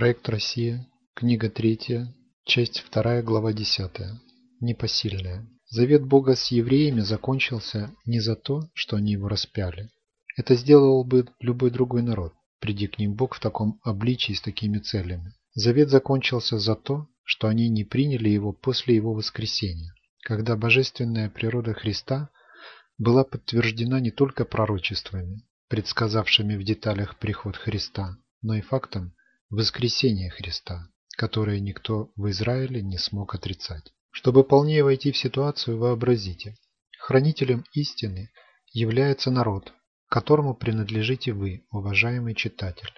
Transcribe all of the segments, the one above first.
Проект Россия, книга 3, часть 2, глава 10. Непосильная. Завет Бога с евреями закончился не за то, что они его распяли. Это сделал бы любой другой народ, приди к ним Бог в таком обличии с такими целями. Завет закончился за то, что они не приняли его после его воскресения, когда божественная природа Христа была подтверждена не только пророчествами, предсказавшими в деталях приход Христа, но и фактом, воскресение Христа, которое никто в Израиле не смог отрицать. Чтобы полнее войти в ситуацию, вообразите. Хранителем истины является народ, которому принадлежите вы, уважаемый читатель.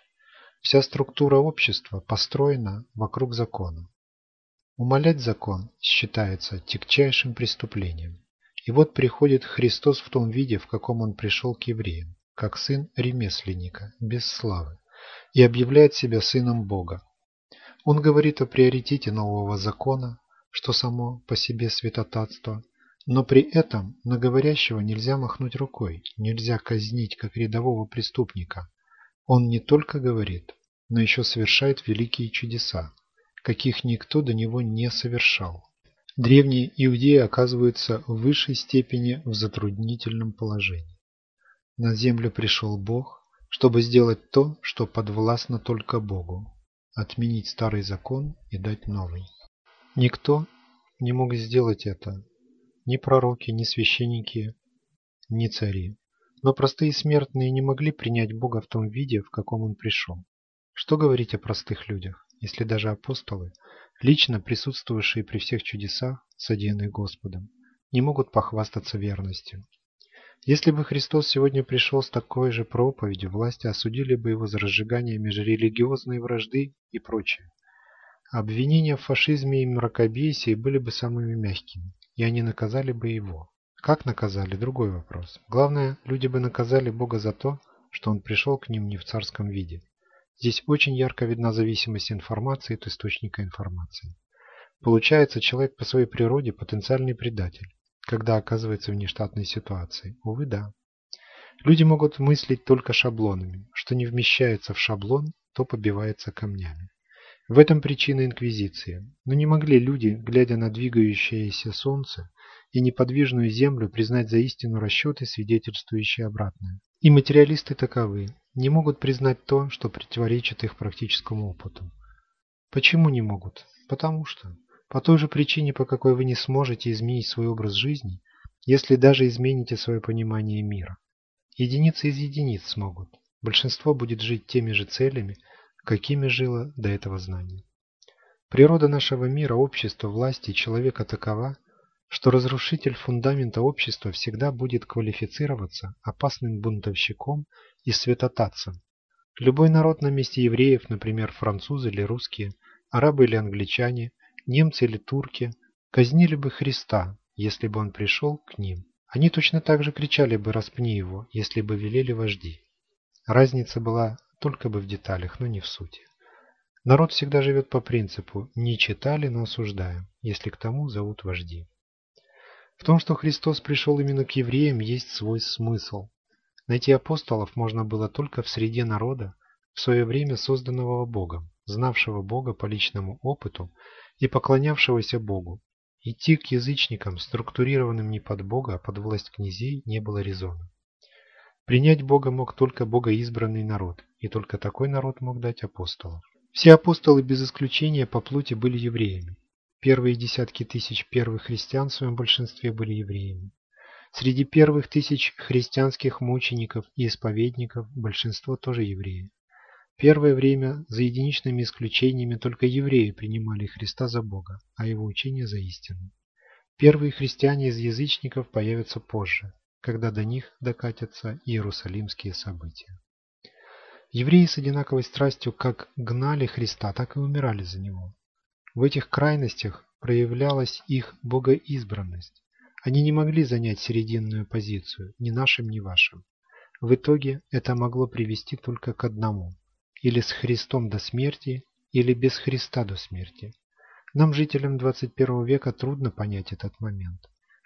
Вся структура общества построена вокруг закона. Умолять закон считается тягчайшим преступлением. И вот приходит Христос в том виде, в каком Он пришел к евреям, как сын ремесленника, без славы и объявляет себя сыном Бога. Он говорит о приоритете нового закона, что само по себе святотатство, но при этом на говорящего нельзя махнуть рукой, нельзя казнить как рядового преступника. Он не только говорит, но еще совершает великие чудеса, каких никто до него не совершал. Древние иудеи оказываются в высшей степени в затруднительном положении. На землю пришел Бог, чтобы сделать то, что подвластно только Богу – отменить старый закон и дать новый. Никто не мог сделать это, ни пророки, ни священники, ни цари. Но простые смертные не могли принять Бога в том виде, в каком Он пришел. Что говорить о простых людях, если даже апостолы, лично присутствовавшие при всех чудесах, содеянных Господом, не могут похвастаться верностью? Если бы Христос сегодня пришел с такой же проповедью, власти осудили бы его за разжигание межрелигиозной вражды и прочее. Обвинения в фашизме и мракобесии были бы самыми мягкими, и они наказали бы его. Как наказали – другой вопрос. Главное, люди бы наказали Бога за то, что Он пришел к ним не в царском виде. Здесь очень ярко видна зависимость информации от источника информации. Получается, человек по своей природе потенциальный предатель когда оказывается в нештатной ситуации. Увы, да. Люди могут мыслить только шаблонами. Что не вмещается в шаблон, то побивается камнями. В этом причина инквизиции. Но не могли люди, глядя на двигающееся солнце и неподвижную землю, признать за истину расчеты, свидетельствующие обратное. И материалисты таковы. Не могут признать то, что противоречит их практическому опыту. Почему не могут? Потому что по той же причине, по какой вы не сможете изменить свой образ жизни, если даже измените свое понимание мира. Единицы из единиц смогут. Большинство будет жить теми же целями, какими жило до этого знание. Природа нашего мира, общества, власти и человека такова, что разрушитель фундамента общества всегда будет квалифицироваться опасным бунтовщиком и святотатцем. Любой народ на месте евреев, например, французы или русские, арабы или англичане – немцы или турки, казнили бы Христа, если бы он пришел к ним. Они точно так же кричали бы «распни его», если бы велели вожди. Разница была только бы в деталях, но не в сути. Народ всегда живет по принципу «не читали, но осуждаем», если к тому зовут вожди. В том, что Христос пришел именно к евреям, есть свой смысл. Найти апостолов можно было только в среде народа, в свое время созданного Богом, знавшего Бога по личному опыту и поклонявшегося Богу. Идти к язычникам, структурированным не под Бога, а под власть князей, не было резона. Принять Бога мог только богоизбранный народ, и только такой народ мог дать апостолов. Все апостолы без исключения по плоти были евреями. Первые десятки тысяч первых христиан в своем большинстве были евреями. Среди первых тысяч христианских мучеников и исповедников большинство тоже евреи. Первое время, за единичными исключениями, только евреи принимали Христа за Бога, а его учение за истину. Первые христиане из язычников появятся позже, когда до них докатятся иерусалимские события. Евреи с одинаковой страстью как гнали Христа, так и умирали за Него. В этих крайностях проявлялась их богоизбранность. Они не могли занять серединную позицию, ни нашим, ни вашим. В итоге это могло привести только к одному или с Христом до смерти, или без Христа до смерти. Нам, жителям 21 века, трудно понять этот момент.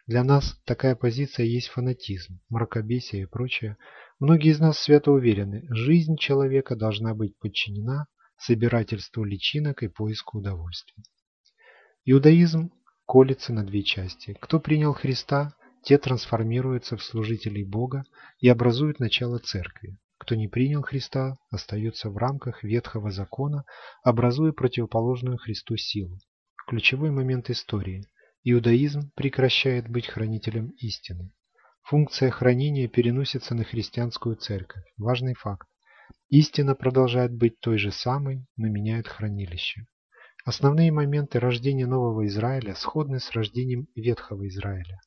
Для нас такая позиция есть фанатизм, мракобесие и прочее. Многие из нас свято уверены, жизнь человека должна быть подчинена собирательству личинок и поиску удовольствия. Иудаизм колется на две части. Кто принял Христа, те трансформируются в служителей Бога и образуют начало церкви. Кто не принял Христа, остается в рамках Ветхого Закона, образуя противоположную Христу силу. Ключевой момент истории. Иудаизм прекращает быть хранителем истины. Функция хранения переносится на христианскую церковь. Важный факт. Истина продолжает быть той же самой, но меняет хранилище. Основные моменты рождения нового Израиля сходны с рождением Ветхого Израиля.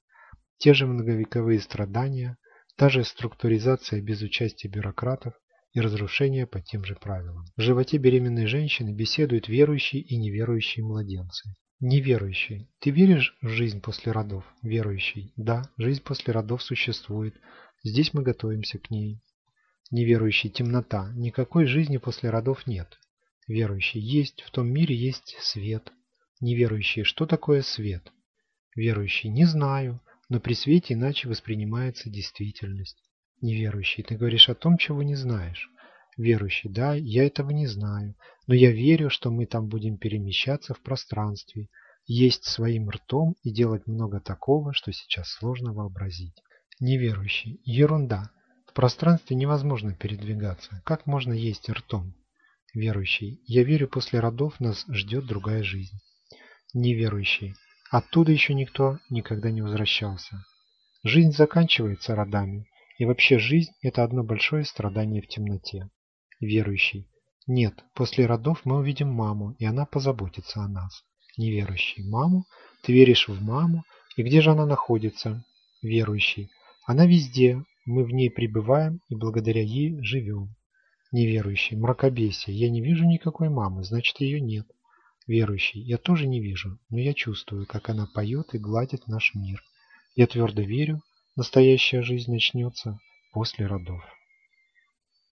Те же многовековые страдания, та же структуризация без участия бюрократов и разрушение по тем же правилам. В животе беременной женщины беседуют верующие и неверующие младенцы. Неверующий. Ты веришь в жизнь после родов? Верующий. Да, жизнь после родов существует. Здесь мы готовимся к ней. Неверующий. Темнота. Никакой жизни после родов нет. Верующий. Есть. В том мире есть свет. Неверующий. Что такое свет? Верующий. Не знаю. Но при свете иначе воспринимается действительность. Неверующий. Ты говоришь о том, чего не знаешь. Верующий, да, я этого не знаю, но я верю, что мы там будем перемещаться в пространстве, есть своим ртом и делать много такого, что сейчас сложно вообразить. Неверующий, ерунда. В пространстве невозможно передвигаться. Как можно есть ртом? Верующий, я верю, после родов нас ждет другая жизнь. Неверующий, оттуда еще никто никогда не возвращался. Жизнь заканчивается родами, и вообще жизнь – это одно большое страдание в темноте. Верующий. Нет, после родов мы увидим маму, и она позаботится о нас. Неверующий. Маму? Ты веришь в маму? И где же она находится? Верующий. Она везде. Мы в ней пребываем и благодаря ей живем. Неверующий. Мракобесие. Я не вижу никакой мамы, значит ее нет. Верующий. Я тоже не вижу, но я чувствую, как она поет и гладит наш мир. Я твердо верю, настоящая жизнь начнется после родов.